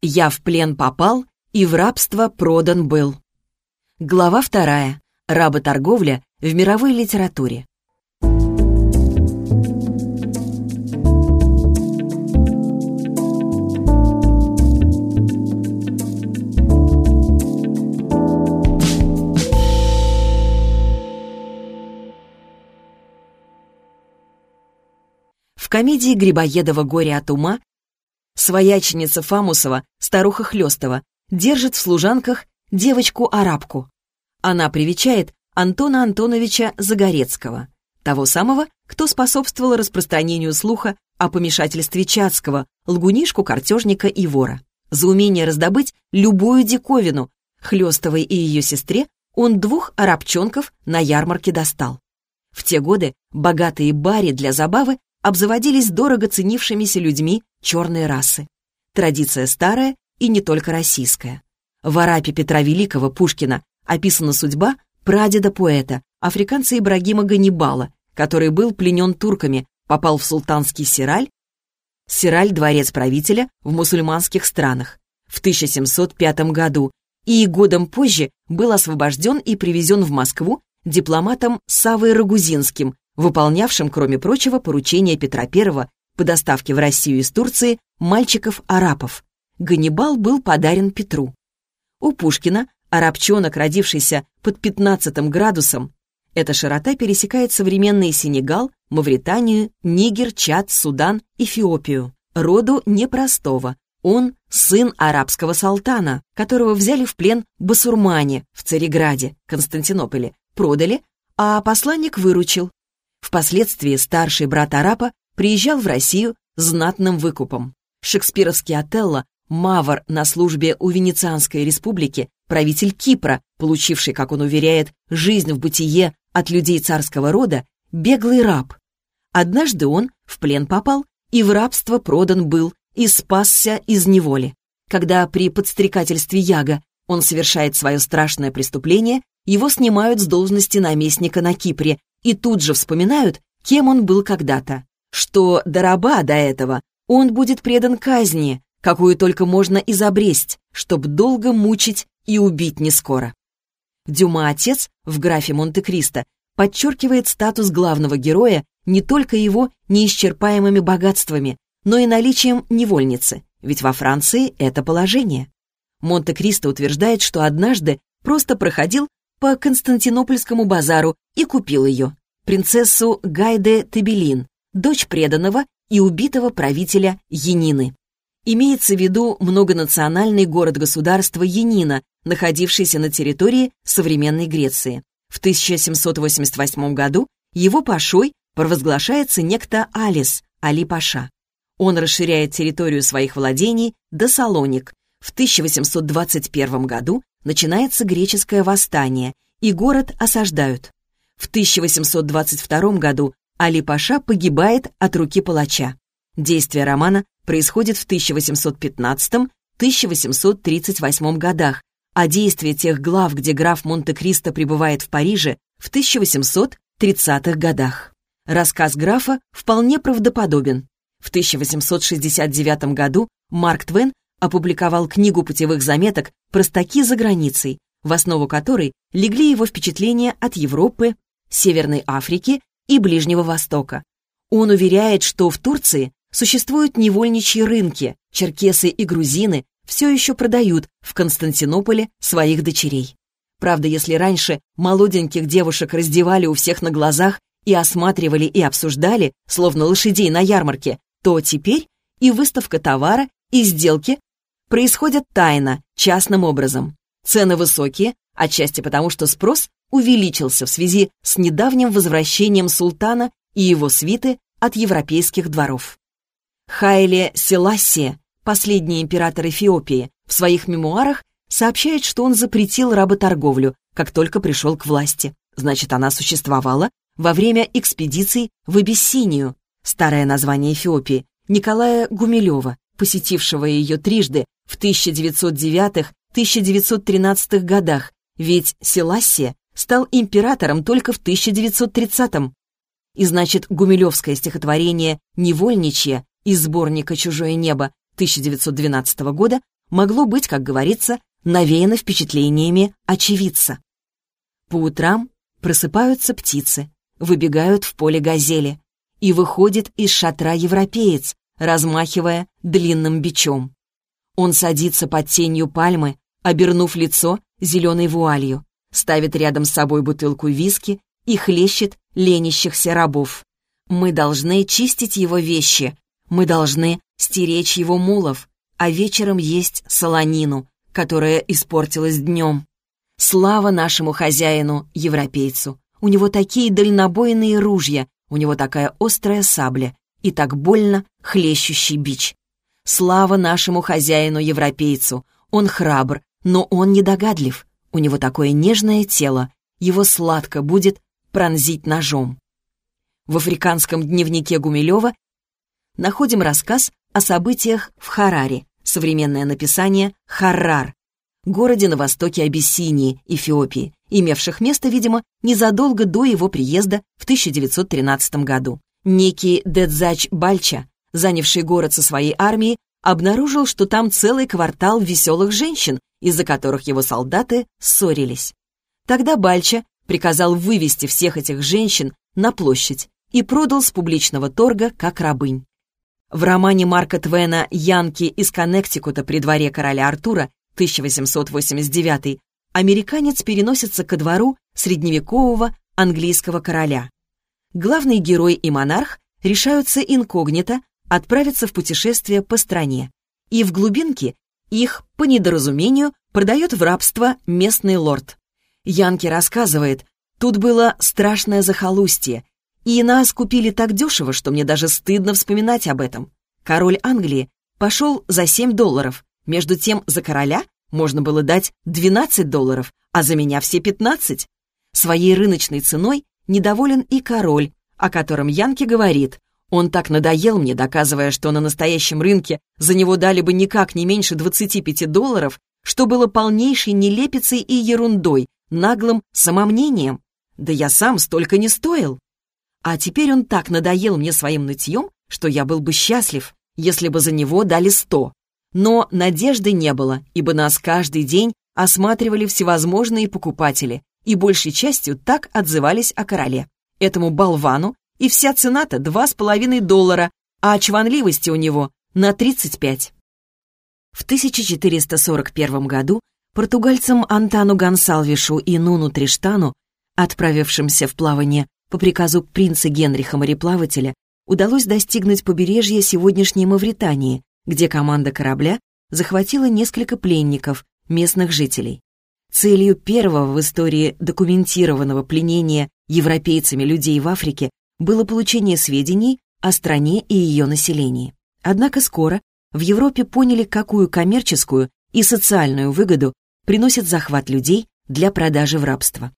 Я в плен попал и в рабство продан был. Глава вторая. Работорговля в мировой литературе. В комедии Грибоедова «Горе от ума» свояченица Фамусова, старуха Хлёстова, держит в служанках девочку-арабку. Она привечает Антона Антоновича Загорецкого, того самого, кто способствовал распространению слуха о помешательстве Чацкого, лгунишку, картежника и вора. За умение раздобыть любую диковину Хлёстовой и ее сестре он двух арабчонков на ярмарке достал. В те годы богатые бари для забавы обзаводились дорого ценившимися людьми черной расы. Традиция старая и не только российская. В Арапе Петра Великого Пушкина описана судьба прадеда-поэта, африканца Ибрагима Ганнибала, который был пленен турками, попал в султанский Сираль, Сираль – дворец правителя в мусульманских странах, в 1705 году и годом позже был освобожден и привезен в Москву дипломатом Савой Рагузинским, выполнявшим, кроме прочего, поручение Петра I по доставке в Россию из Турции мальчиков-арапов. Ганнибал был подарен Петру. У Пушкина арабчонок, родившийся под 15 градусом, эта широта пересекает современный Сенегал, Мавританию, Нигер, Чад, Судан, Эфиопию. Роду непростого. Он сын арабского султана, которого взяли в плен басурмане в Цареграде, Константинополе, продали, а посланник выручил. Впоследствии старший брат арапа приезжал в Россию знатным выкупом. Шекспировский Отелло, Мавр на службе у Венецианской республики, правитель Кипра, получивший, как он уверяет, жизнь в бытие от людей царского рода, беглый раб. Однажды он в плен попал и в рабство продан был и спасся из неволи. Когда при подстрекательстве Яга он совершает свое страшное преступление, его снимают с должности наместника на Кипре и тут же вспоминают, кем он был когда-то. Что до раба до этого он будет предан казни, какую только можно изобресть, чтоб долго мучить и убить не скоро. Дюма отец в графе Монте-Кристо подчеркивает статус главного героя не только его неисчерпаемыми богатствами, но и наличием невольницы, ведь во Франции это положение. Монте-Кристо утверждает, что однажды просто проходил по Константинопольскому базару и купил ее, принцессу Гайде Тебелин, дочь преданного и убитого правителя Янины. Имеется в виду многонациональный город-государство Янина, находившийся на территории современной Греции. В 1788 году его пашой провозглашается некто Алис, Али Паша. Он расширяет территорию своих владений до Салоник. В 1821 году начинается греческое восстание, и город осаждают. В 1822 году Али Паша погибает от руки палача. Действие романа происходит в 1815-1838 годах, а действие тех глав, где граф Монте-Кристо пребывает в Париже, в 1830-х годах. Рассказ графа вполне правдоподобен. В 1869 году Марк Твен опубликовал книгу путевых заметок «Простаки за границей», в основу которой легли его впечатления от Европы, Северной Африки и Ближнего Востока. Он уверяет, что в Турции существуют невольничьи рынки, черкесы и грузины все еще продают в Константинополе своих дочерей. Правда, если раньше молоденьких девушек раздевали у всех на глазах и осматривали и обсуждали, словно лошадей на ярмарке, то теперь и выставка товара, и сделки происходят тайно, частным образом. Цены высокие, отчасти потому, что спрос увеличился в связи с недавним возвращением султана и его свиты от европейских дворов. Хайле Селассия, последний император Эфиопии, в своих мемуарах сообщает, что он запретил работорговлю, как только пришел к власти. Значит, она существовала во время экспедиций в Абиссинию, старое название Эфиопии, Николая Гумилева, посетившего ее трижды в 1909-1913 годах, ведь Селассия стал императором только в 1930-м. И значит, гумилевское стихотворение «Невольничье» из сборника «Чужое небо» 1912 года могло быть, как говорится, навеяно впечатлениями очевидца. По утрам просыпаются птицы, выбегают в поле газели, и выходит из шатра европеец, размахивая длинным бичом. Он садится под тенью пальмы, обернув лицо зеленой вуалью, ставит рядом с собой бутылку виски и хлещет ленящихся рабов. Мы должны чистить его вещи, мы должны стеречь его мулов, а вечером есть солонину, которая испортилась днем. Слава нашему хозяину, европейцу. У него такие дальнобойные ружья, у него такая острая сабля и так больно хлещущий бич. Слава нашему хозяину-европейцу. Он храбр, но он недогадлив. У него такое нежное тело, его сладко будет пронзить ножом. В африканском дневнике Гумилева находим рассказ о событиях в Хараре, современное написание «Харрар», городе на востоке Абиссинии, Эфиопии, имевших место, видимо, незадолго до его приезда в 1913 году. Некий Дедзач Бальча, занявший город со своей армией, обнаружил, что там целый квартал веселых женщин, из-за которых его солдаты ссорились. Тогда Бальча приказал вывести всех этих женщин на площадь и продал с публичного торга как рабынь. В романе Марка Твена «Янки из Коннектикута при дворе короля Артура» 1889 американец переносится ко двору средневекового английского короля. Главный герой и монарх решаются инкогнито отправиться в путешествие по стране, и в глубинке их, по недоразумению, продает в рабство местный лорд. Янки рассказывает, тут было страшное захолустье, и нас купили так дешево, что мне даже стыдно вспоминать об этом. Король Англии пошел за 7 долларов, между тем за короля можно было дать 12 долларов, а за меня все 15. Своей рыночной ценой недоволен и король, о котором Янки говорит. Он так надоел мне, доказывая, что на настоящем рынке за него дали бы никак не меньше 25 долларов, что было полнейшей нелепицей и ерундой, наглым самомнением. Да я сам столько не стоил. А теперь он так надоел мне своим нытьем, что я был бы счастлив, если бы за него дали сто. Но надежды не было, ибо нас каждый день осматривали всевозможные покупатели и большей частью так отзывались о короле. Этому болвану и вся цена-то два с половиной доллара, а чванливости у него на 35. В 1441 году португальцам Антану Гонсалвишу и Нуну Триштану, отправившимся в плавание по приказу принца Генриха мореплавателя, удалось достигнуть побережья сегодняшней Мавритании, где команда корабля захватила несколько пленников, местных жителей. Целью первого в истории документированного пленения европейцами людей в Африке было получение сведений о стране и ее населении. Однако скоро в Европе поняли, какую коммерческую и социальную выгоду приносит захват людей для продажи в рабство.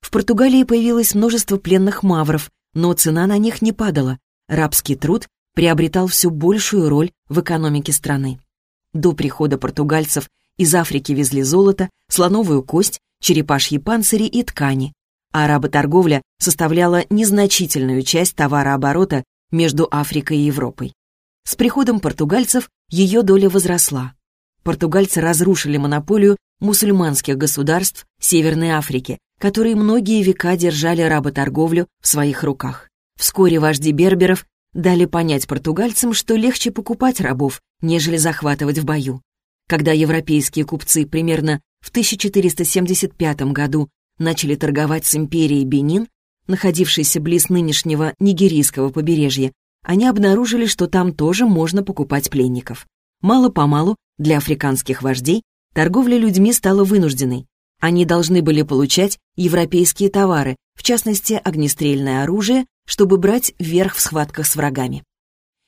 В Португалии появилось множество пленных мавров, но цена на них не падала. Рабский труд приобретал все большую роль в экономике страны. До прихода португальцев из Африки везли золото, слоновую кость, черепашьи панцири и ткани, а работорговля составляла незначительную часть товарооборота между Африкой и Европой. С приходом португальцев ее доля возросла. Португальцы разрушили монополию мусульманских государств Северной Африки, которые многие века держали работорговлю в своих руках. Вскоре вожди берберов дали понять португальцам, что легче покупать рабов, нежели захватывать в бою. Когда европейские купцы примерно в 1475 году начали торговать с империей Бенин, находившейся близ нынешнего нигерийского побережья, они обнаружили, что там тоже можно покупать пленников. Мало-помалу для африканских вождей торговля людьми стала вынужденной. Они должны были получать европейские товары, в частности, огнестрельное оружие, чтобы брать верх в схватках с врагами.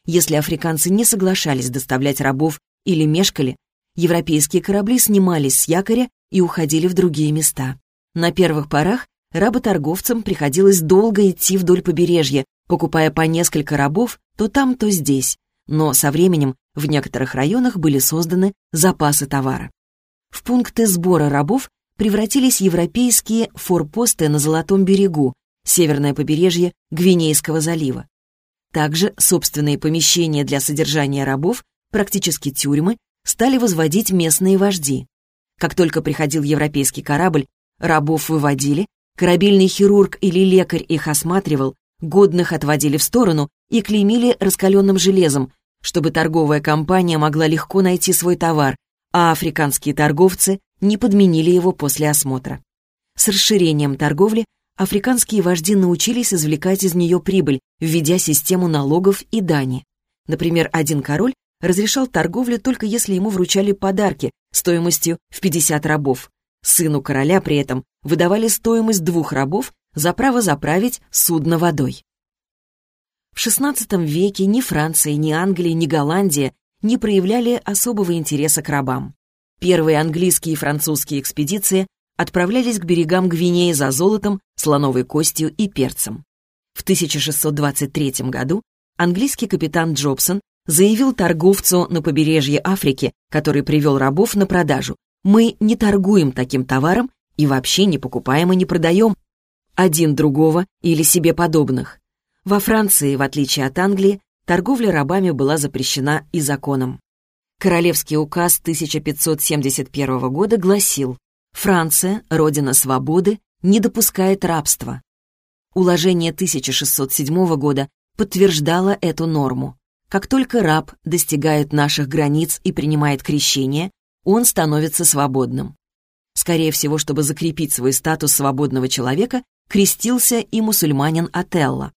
Если африканцы не соглашались доставлять рабов или мешкали, европейские корабли снимались с якоря и уходили в другие места. На первых порах работорговцам приходилось долго идти вдоль побережья, покупая по несколько рабов то там, то здесь, но со временем в некоторых районах были созданы запасы товара. В пункты сбора рабов превратились европейские форпосты на Золотом берегу, северное побережье Гвинейского залива. Также собственные помещения для содержания рабов, практически тюрьмы, стали возводить местные вожди. Как только приходил европейский корабль, рабов выводили, корабельный хирург или лекарь их осматривал, годных отводили в сторону и клеймили раскаленным железом, чтобы торговая компания могла легко найти свой товар, а африканские торговцы не подменили его после осмотра. С расширением торговли африканские вожди научились извлекать из нее прибыль, введя систему налогов и дани. Например, один король разрешал торговлю только если ему вручали подарки стоимостью в 50 рабов. Сыну короля при этом выдавали стоимость двух рабов за право заправить судно водой. В XVI веке ни Франция, ни Англия, ни Голландия не проявляли особого интереса к рабам. Первые английские и французские экспедиции отправлялись к берегам Гвинеи за золотом, слоновой костью и перцем. В 1623 году английский капитан Джобсон заявил торговцу на побережье Африки, который привел рабов на продажу, «Мы не торгуем таким товаром и вообще не покупаем и не продаем один другого или себе подобных». Во Франции, в отличие от Англии, торговля рабами была запрещена и законом. Королевский указ 1571 года гласил «Франция, родина свободы, не допускает рабства». Уложение 1607 года подтверждало эту норму. Как только раб достигает наших границ и принимает крещение, он становится свободным. Скорее всего, чтобы закрепить свой статус свободного человека, крестился и мусульманин Ателла.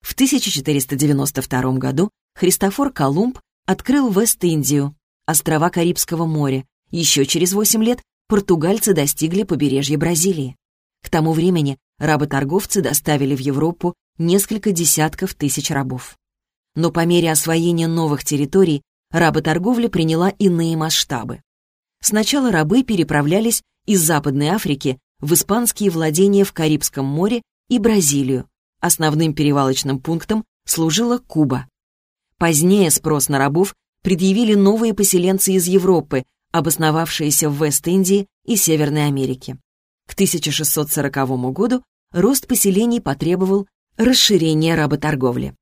В 1492 году Христофор Колумб открыл Вест-Индию, острова Карибского моря. Еще через 8 лет португальцы достигли побережья Бразилии. К тому времени работорговцы доставили в Европу несколько десятков тысяч рабов. Но по мере освоения новых территорий работорговля приняла иные масштабы. Сначала рабы переправлялись из Западной Африки в испанские владения в Карибском море и Бразилию, Основным перевалочным пунктом служила Куба. Позднее спрос на рабов предъявили новые поселенцы из Европы, обосновавшиеся в Вест-Индии и Северной Америке. К 1640 году рост поселений потребовал расширения работорговли.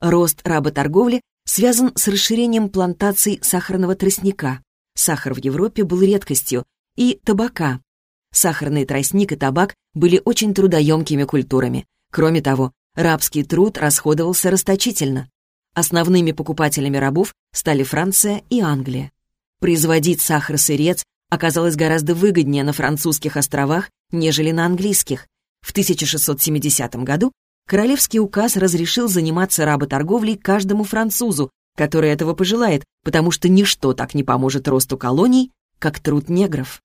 Рост работорговли связан с расширением плантаций сахарного тростника. Сахар в Европе был редкостью, и табака. Сахарный тростник и табак были очень трудоемкими культурами. Кроме того, рабский труд расходовался расточительно. Основными покупателями рабов стали Франция и Англия. Производить сахар-сырец оказалось гораздо выгоднее на французских островах, нежели на английских. В 1670 году королевский указ разрешил заниматься работорговлей каждому французу, который этого пожелает, потому что ничто так не поможет росту колоний, как труд негров.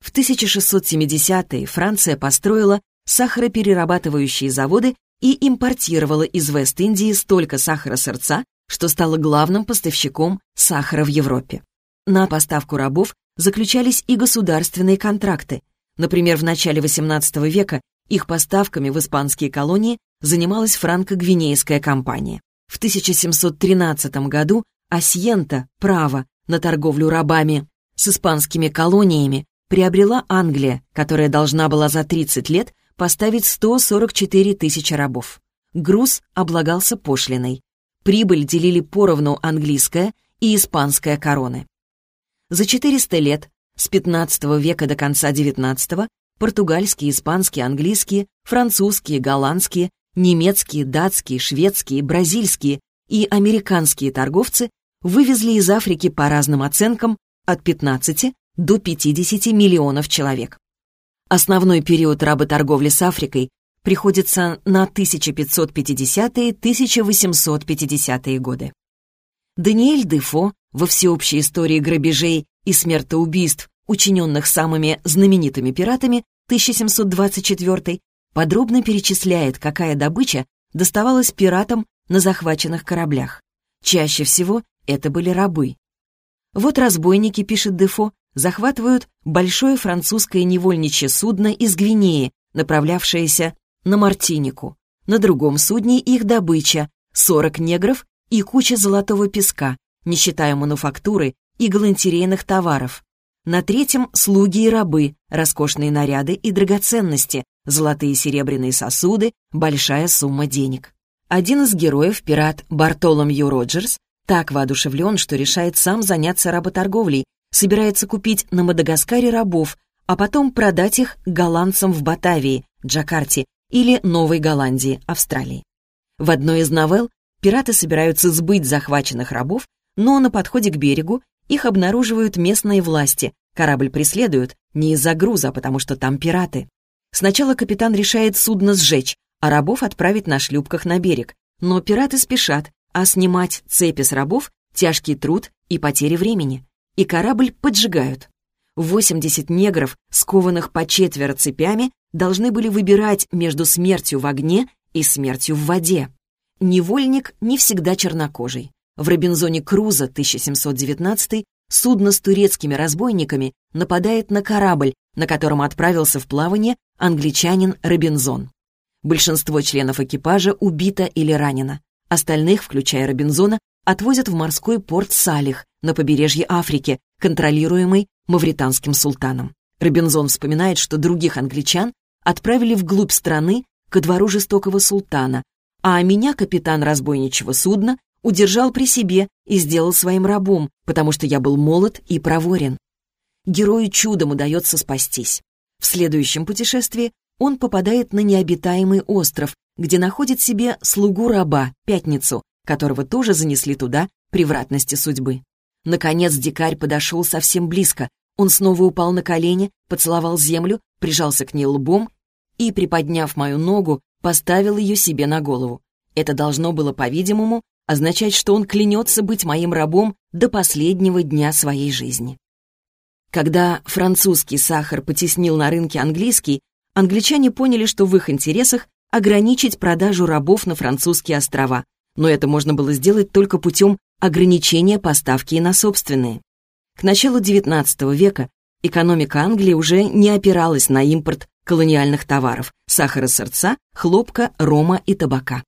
В 1670-е Франция построила сахароперерабатывающие заводы и импортировала из Вест-Индии столько сахара-сырца, что стала главным поставщиком сахара в Европе. На поставку рабов заключались и государственные контракты. Например, в начале XVIII века их поставками в испанские колонии занималась франко-гвинейская компания. В 1713 году Асьента, право на торговлю рабами с испанскими колониями, приобрела Англия, которая должна была за 30 лет поставить 144 тысячи рабов. Груз облагался пошлиной. Прибыль делили поровну английская и испанская короны. За 400 лет, с 15 века до конца 19 португальские, испанские, английские, французские, голландские, немецкие, датские, шведские, бразильские и американские торговцы вывезли из Африки по разным оценкам от 15 до 50 миллионов человек. Основной период работорговли с Африкой приходится на 1550-1850-е годы. Даниэль Дефо во всеобщей истории грабежей и смертоубийств, учиненных самыми знаменитыми пиратами 1724 подробно перечисляет, какая добыча доставалась пиратам на захваченных кораблях. Чаще всего это были рабы. Вот разбойники, пишет Дефо, захватывают большое французское невольничье судно из Гвинеи, направлявшееся на Мартинику. На другом судне их добыча — 40 негров и куча золотого песка, не считая мануфактуры и галантерейных товаров. На третьем — слуги и рабы, роскошные наряды и драгоценности, золотые и серебряные сосуды, большая сумма денег. Один из героев, пират Бартоломью Роджерс, так воодушевлен, что решает сам заняться работорговлей, собирается купить на Мадагаскаре рабов, а потом продать их голландцам в Батавии, Джакарте или Новой Голландии, Австралии. В одной из новелл пираты собираются сбыть захваченных рабов, но на подходе к берегу их обнаруживают местные власти. Корабль преследуют не из-за груза, а потому что там пираты. Сначала капитан решает судно сжечь, а рабов отправить на шлюпках на берег. Но пираты спешат, а снимать цепи с рабов — тяжкий труд и потери времени. И корабль поджигают. 80 негров, скованных по четверо цепями, должны были выбирать между смертью в огне и смертью в воде. Невольник не всегда чернокожий. В Робинзоне Круза 1719 судно с турецкими разбойниками нападает на корабль, на котором отправился в плавание англичанин Робинзон. Большинство членов экипажа убито или ранено. Остальных, включая Робинзона, отвозят в морской порт Салих на побережье Африки, контролируемый мавританским султаном. Робинзон вспоминает, что других англичан отправили вглубь страны ко двору жестокого султана, а меня капитан разбойничего судна удержал при себе и сделал своим рабом, потому что я был молод и проворен. Герою чудом удается спастись. В следующем путешествии он попадает на необитаемый остров, где находит себе слугу-раба, Пятницу, которого тоже занесли туда превратности судьбы. Наконец дикарь подошел совсем близко. Он снова упал на колени, поцеловал землю, прижался к ней лбом и, приподняв мою ногу, поставил ее себе на голову. Это должно было, по-видимому, означать, что он клянется быть моим рабом до последнего дня своей жизни. Когда французский сахар потеснил на рынке английский, англичане поняли, что в их интересах ограничить продажу рабов на французские острова, но это можно было сделать только путем ограничения поставки на собственные. К началу XIX века экономика Англии уже не опиралась на импорт колониальных товаров – сахара сырца, хлопка, рома и табака.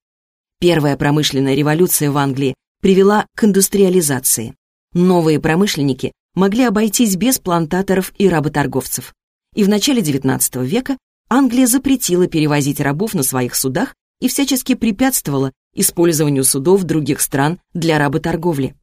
Первая промышленная революция в Англии привела к индустриализации. Новые промышленники могли обойтись без плантаторов и работорговцев. И в начале XIX века Англия запретила перевозить рабов на своих судах и всячески препятствовала использованию судов других стран для работорговли.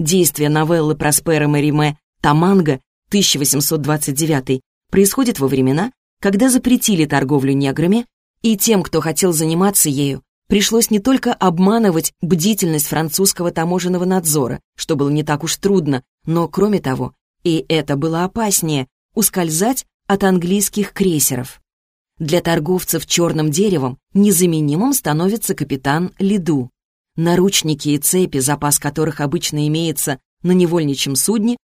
Действие новеллы Проспера Мериме «Таманга» 1829 происходит во времена, когда запретили торговлю неграми, и тем, кто хотел заниматься ею, пришлось не только обманывать бдительность французского таможенного надзора, что было не так уж трудно, но, кроме того, и это было опаснее, ускользать от английских крейсеров. Для торговцев черным деревом незаменимым становится капитан Лиду. Наручники и цепи, запас которых обычно имеется на невольничьем судне,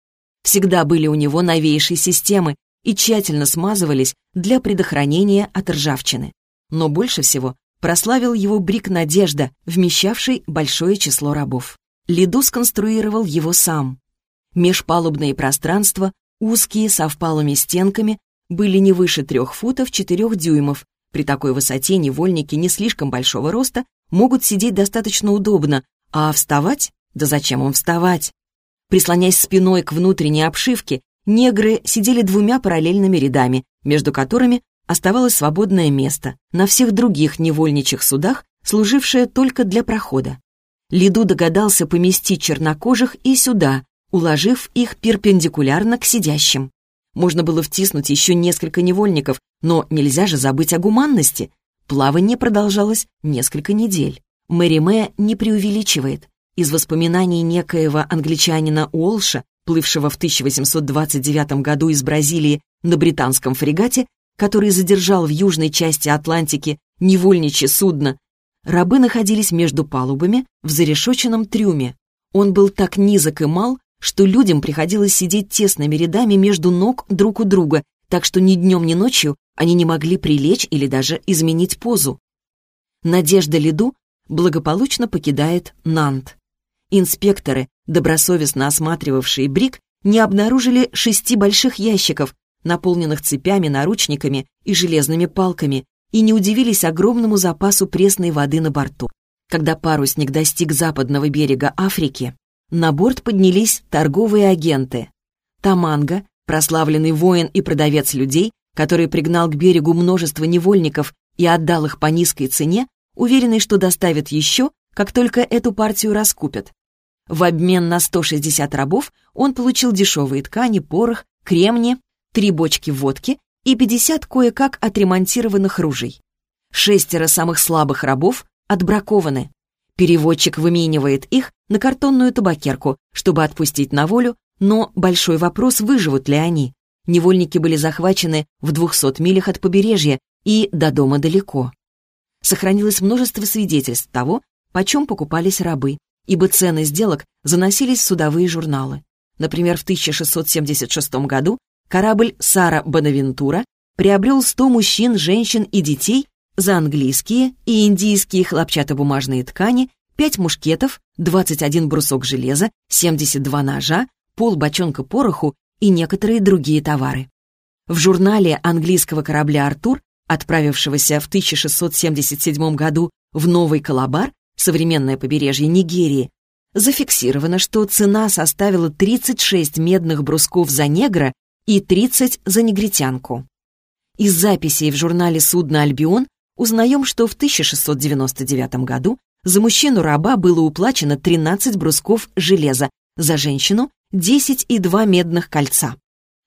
всегда были у него новейшей системы и тщательно смазывались для предохранения от ржавчины. Но больше всего прославил его брик «Надежда», вмещавший большое число рабов. Лиду сконструировал его сам. Межпалубные пространства, узкие, со впалыми стенками, были не выше трех футов четырех дюймов. При такой высоте невольники не слишком большого роста могут сидеть достаточно удобно, а вставать? Да зачем им вставать? Прислонясь спиной к внутренней обшивке, негры сидели двумя параллельными рядами, между которыми оставалось свободное место на всех других невольничьих судах, служившее только для прохода. Лиду догадался поместить чернокожих и сюда, уложив их перпендикулярно к сидящим. Можно было втиснуть еще несколько невольников, но нельзя же забыть о гуманности. Плавание продолжалось несколько недель. Мэри Мэ не преувеличивает. Из воспоминаний некоего англичанина Уолша плывшего в 1829 году из Бразилии на британском фрегате, который задержал в южной части Атлантики невольничье судно, рабы находились между палубами в зарешоченном трюме. Он был так низок и мал, что людям приходилось сидеть тесными рядами между ног друг у друга, так что ни днем, ни ночью они не могли прилечь или даже изменить позу. Надежда Лиду благополучно покидает Нант. Инспекторы, добросовестно осматривавшие Брик, не обнаружили шести больших ящиков, наполненных цепями, наручниками и железными палками, и не удивились огромному запасу пресной воды на борту. Когда парусник достиг западного берега Африки, на борт поднялись торговые агенты. Таманга, прославленный воин и продавец людей, который пригнал к берегу множество невольников и отдал их по низкой цене, уверенный, что доставит еще, как только эту партию раскупят. В обмен на 160 рабов он получил дешевые ткани, порох, кремни, три бочки водки и 50 кое-как отремонтированных ружей. Шестеро самых слабых рабов отбракованы. Переводчик выменивает их на картонную табакерку, чтобы отпустить на волю, но большой вопрос, выживут ли они. Невольники были захвачены в 200 милях от побережья и до дома далеко. Сохранилось множество свидетельств того, почем покупались рабы, ибо цены сделок заносились в судовые журналы. Например, в 1676 году корабль «Сара Бонавентура» приобрел 100 мужчин, женщин и детей за английские и индийские хлопчатобумажные ткани, 5 мушкетов, 21 брусок железа, 72 ножа, пол бочонка пороху и некоторые другие товары. В журнале английского корабля «Артур», отправившегося в 1677 году в Новый Калабар, современное побережье Нигерии, зафиксировано, что цена составила 36 медных брусков за негра и 30 за негритянку. Из записей в журнале «Судно Альбион» узнаем, что в 1699 году за мужчину-раба было уплачено 13 брусков железа, за женщину — 10 и 2 медных кольца.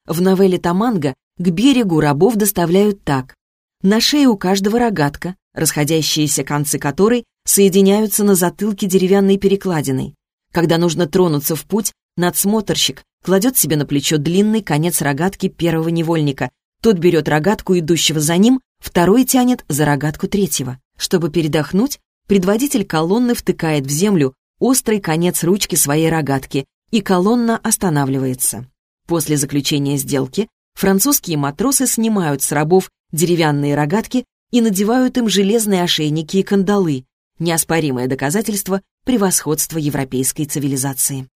В новелле Таманга к берегу рабов доставляют так. На шее у каждого рогатка, расходящиеся концы которой соединяются на затылке деревянной перекладиной. Когда нужно тронуться в путь, надсмотрщик кладет себе на плечо длинный конец рогатки первого невольника. Тот берет рогатку идущего за ним, Второй тянет за рогатку третьего. Чтобы передохнуть, предводитель колонны втыкает в землю острый конец ручки своей рогатки, и колонна останавливается. После заключения сделки французские матросы снимают с рабов деревянные рогатки и надевают им железные ошейники и кандалы, неоспоримое доказательство превосходства европейской цивилизации.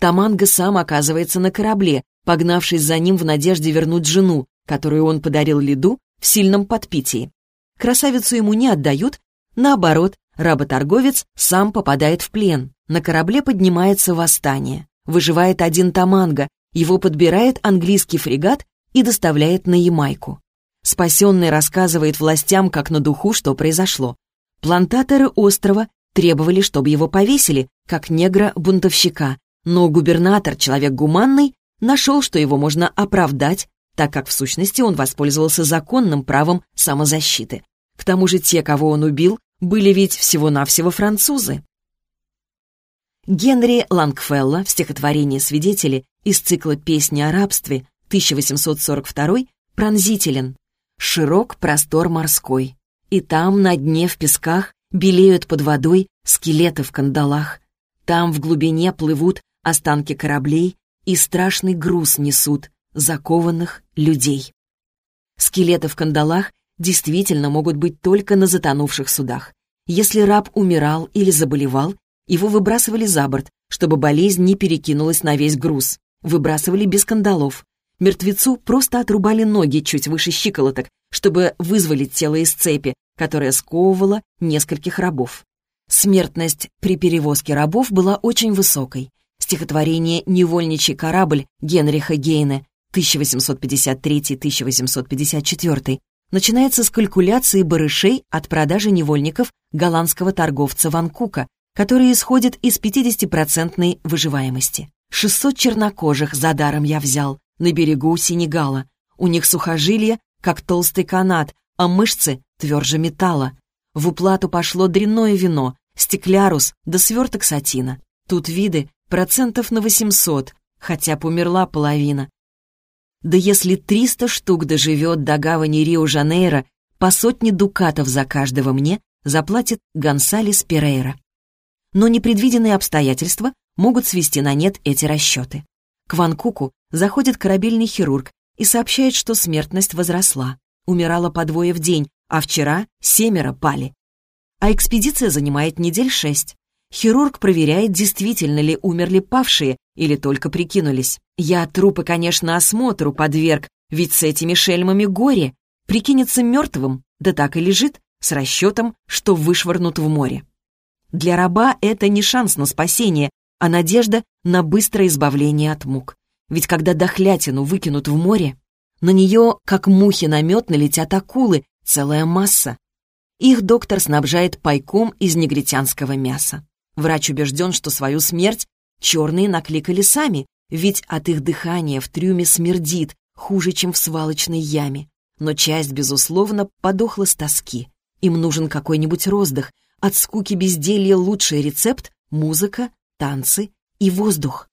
Таманга сам оказывается на корабле, погнавшись за ним в надежде вернуть жену, которую он подарил Лиду в сильном подпитии. Красавицу ему не отдают, наоборот, работорговец сам попадает в плен. На корабле поднимается восстание. Выживает один Таманга, его подбирает английский фрегат и доставляет на Ямайку. Спасенный рассказывает властям как на духу, что произошло. Плантаторы острова требовали, чтобы его повесили, как негра-бунтовщика, но губернатор, человек гуманный, нашел, что его можно оправдать так как в сущности он воспользовался законным правом самозащиты. К тому же те, кого он убил, были ведь всего-навсего французы. Генри Лангфелла в стихотворении «Свидетели» из цикла «Песни о рабстве» 1842 пронзителен. Широк простор морской, и там на дне в песках белеют под водой скелеты в кандалах. Там в глубине плывут останки кораблей и страшный груз несут, закованных людей. Скелеты в кандалах действительно могут быть только на затонувших судах. Если раб умирал или заболевал, его выбрасывали за борт, чтобы болезнь не перекинулась на весь груз. Выбрасывали без кандалов. Мертвецу просто отрубали ноги чуть выше щиколоток, чтобы вызволить тело из цепи, которая сковывала нескольких рабов. Смертность при перевозке рабов была очень высокой. Стихотворение «Невольничий корабль» Генриха Гейне 1853-1854, начинается с калькуляции барышей от продажи невольников голландского торговца Ван Кука, который исходит из 50-процентной выживаемости. 600 чернокожих за даром я взял на берегу Сенегала. У них сухожилия, как толстый канат, а мышцы тверже металла. В уплату пошло дрянное вино, стеклярус да сверток сатина. Тут виды процентов на 800, хотя померла половина. Да если 300 штук доживет до гавани Рио-Жанейро, по сотне дукатов за каждого мне заплатит Гонсалес Перейра. Но непредвиденные обстоятельства могут свести на нет эти расчеты. К Ванкуку заходит корабельный хирург и сообщает, что смертность возросла. Умирало по двое в день, а вчера семеро пали. А экспедиция занимает недель шесть. Хирург проверяет, действительно ли умерли павшие или только прикинулись. Я трупы, конечно, осмотру подверг, ведь с этими шельмами горе. Прикинется мертвым, да так и лежит, с расчетом, что вышвырнут в море. Для раба это не шанс на спасение, а надежда на быстрое избавление от мук. Ведь когда дохлятину выкинут в море, на нее, как мухи на мед, налетят акулы, целая масса. Их доктор снабжает пайком из негритянского мяса. Врач убежден, что свою смерть черные накликали сами, ведь от их дыхания в трюме смердит, хуже, чем в свалочной яме. Но часть, безусловно, подохла с тоски. Им нужен какой-нибудь роздых. От скуки безделья лучший рецепт — музыка, танцы и воздух.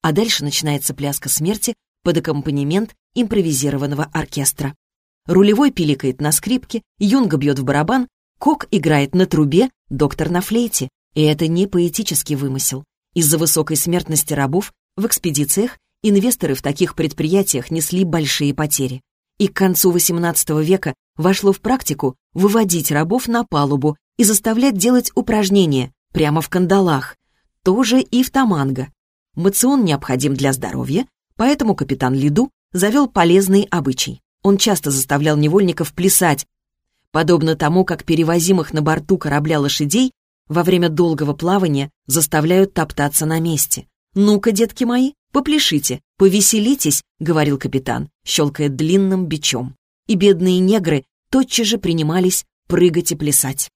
А дальше начинается пляска смерти под аккомпанемент импровизированного оркестра. Рулевой пиликает на скрипке, Юнга бьет в барабан, Кок играет на трубе, доктор на флейте. И это не поэтический вымысел. Из-за высокой смертности рабов в экспедициях инвесторы в таких предприятиях несли большие потери. И к концу XVIII века вошло в практику выводить рабов на палубу и заставлять делать упражнения прямо в кандалах. Тоже и в Таманго. Мацион необходим для здоровья, поэтому капитан Лиду завел полезный обычай. Он часто заставлял невольников плясать, подобно тому, как перевозимых на борту корабля лошадей во время долгого плавания заставляют топтаться на месте. «Ну-ка, детки мои, попляшите, повеселитесь», — говорил капитан, щелкая длинным бичом. И бедные негры тотчас же принимались прыгать и плясать.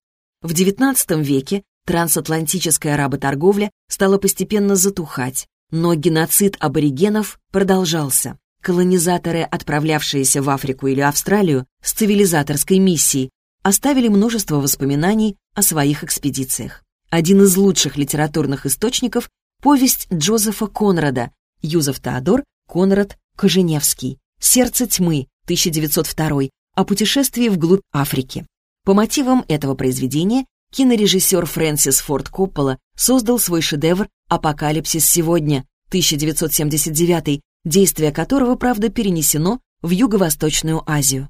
В XIX веке трансатлантическая работорговля стала постепенно затухать, но геноцид аборигенов продолжался. Колонизаторы, отправлявшиеся в Африку или Австралию с цивилизаторской миссией, оставили множество воспоминаний о своих экспедициях. Один из лучших литературных источников — повесть Джозефа Конрада «Юзеф Теодор, Конрад Коженевский. Сердце тьмы», 1902, о путешествии вглубь Африки. По мотивам этого произведения кинорежиссер Фрэнсис Форд Коппола создал свой шедевр «Апокалипсис сегодня», 1979, действие которого, правда, перенесено в Юго-Восточную Азию.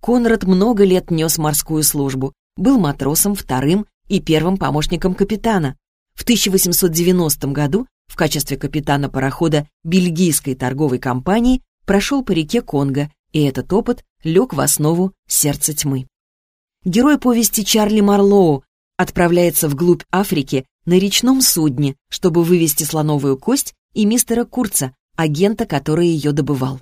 Конрад много лет нес морскую службу, был матросом вторым и первым помощником капитана. В 1890 году в качестве капитана парохода бельгийской торговой компании прошел по реке Конго, и этот опыт лег в основу «Сердца тьмы». Герой повести Чарли Марлоу отправляется вглубь Африки на речном судне, чтобы вывести слоновую кость и мистера Курца, агента, который ее добывал.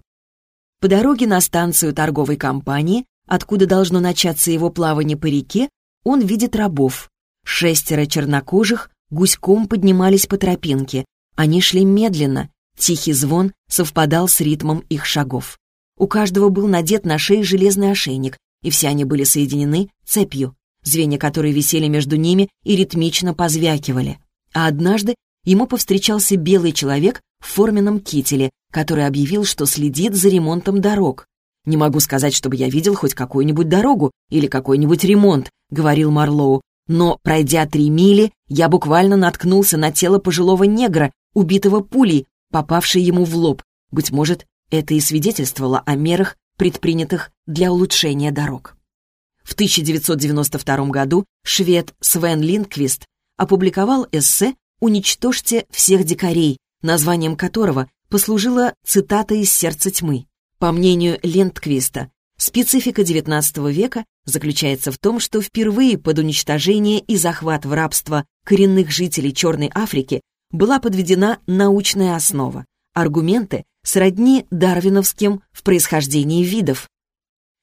По дороге на станцию торговой компании, откуда должно начаться его плавание по реке, он видит рабов. Шестеро чернокожих гуськом поднимались по тропинке. Они шли медленно, тихий звон совпадал с ритмом их шагов. У каждого был надет на шее железный ошейник, и все они были соединены цепью, звенья которой висели между ними и ритмично позвякивали. А однажды ему повстречался белый человек в форменном кителе, который объявил, что следит за ремонтом дорог. «Не могу сказать, чтобы я видел хоть какую-нибудь дорогу или какой-нибудь ремонт», — говорил Марлоу. «Но, пройдя три мили, я буквально наткнулся на тело пожилого негра, убитого пулей, попавшей ему в лоб. Быть может, это и свидетельствовало о мерах, предпринятых для улучшения дорог». В 1992 году швед Свен Линдквист опубликовал эссе «Уничтожьте всех дикарей», названием которого послужила цитата из «Сердца тьмы». По мнению Лендквиста, специфика XIX века заключается в том, что впервые под уничтожение и захват в рабство коренных жителей Черной Африки была подведена научная основа, аргументы сродни дарвиновским в происхождении видов.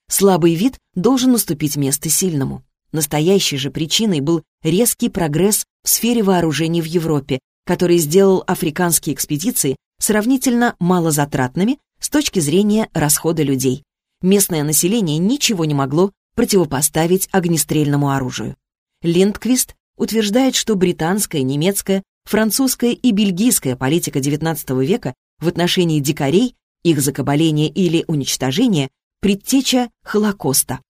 Слабый вид должен уступить место сильному. Настоящей же причиной был резкий прогресс в сфере вооружений в Европе, который сделал африканские экспедиции сравнительно малозатратными с точки зрения расхода людей. Местное население ничего не могло противопоставить огнестрельному оружию. Линдквист утверждает, что британская, немецкая, французская и бельгийская политика XIX века в отношении дикарей, их закабаления или уничтожения – предтеча Холокоста.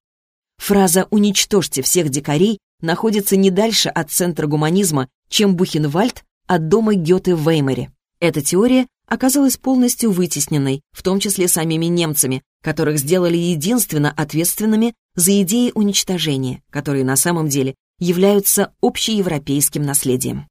Фраза «уничтожьте всех дикарей» находится не дальше от центра гуманизма, чем Бухенвальд от дома Гёте в Веймаре. Эта теория оказалась полностью вытесненной, в том числе самими немцами, которых сделали единственно ответственными за идеи уничтожения, которые на самом деле являются общеевропейским наследием.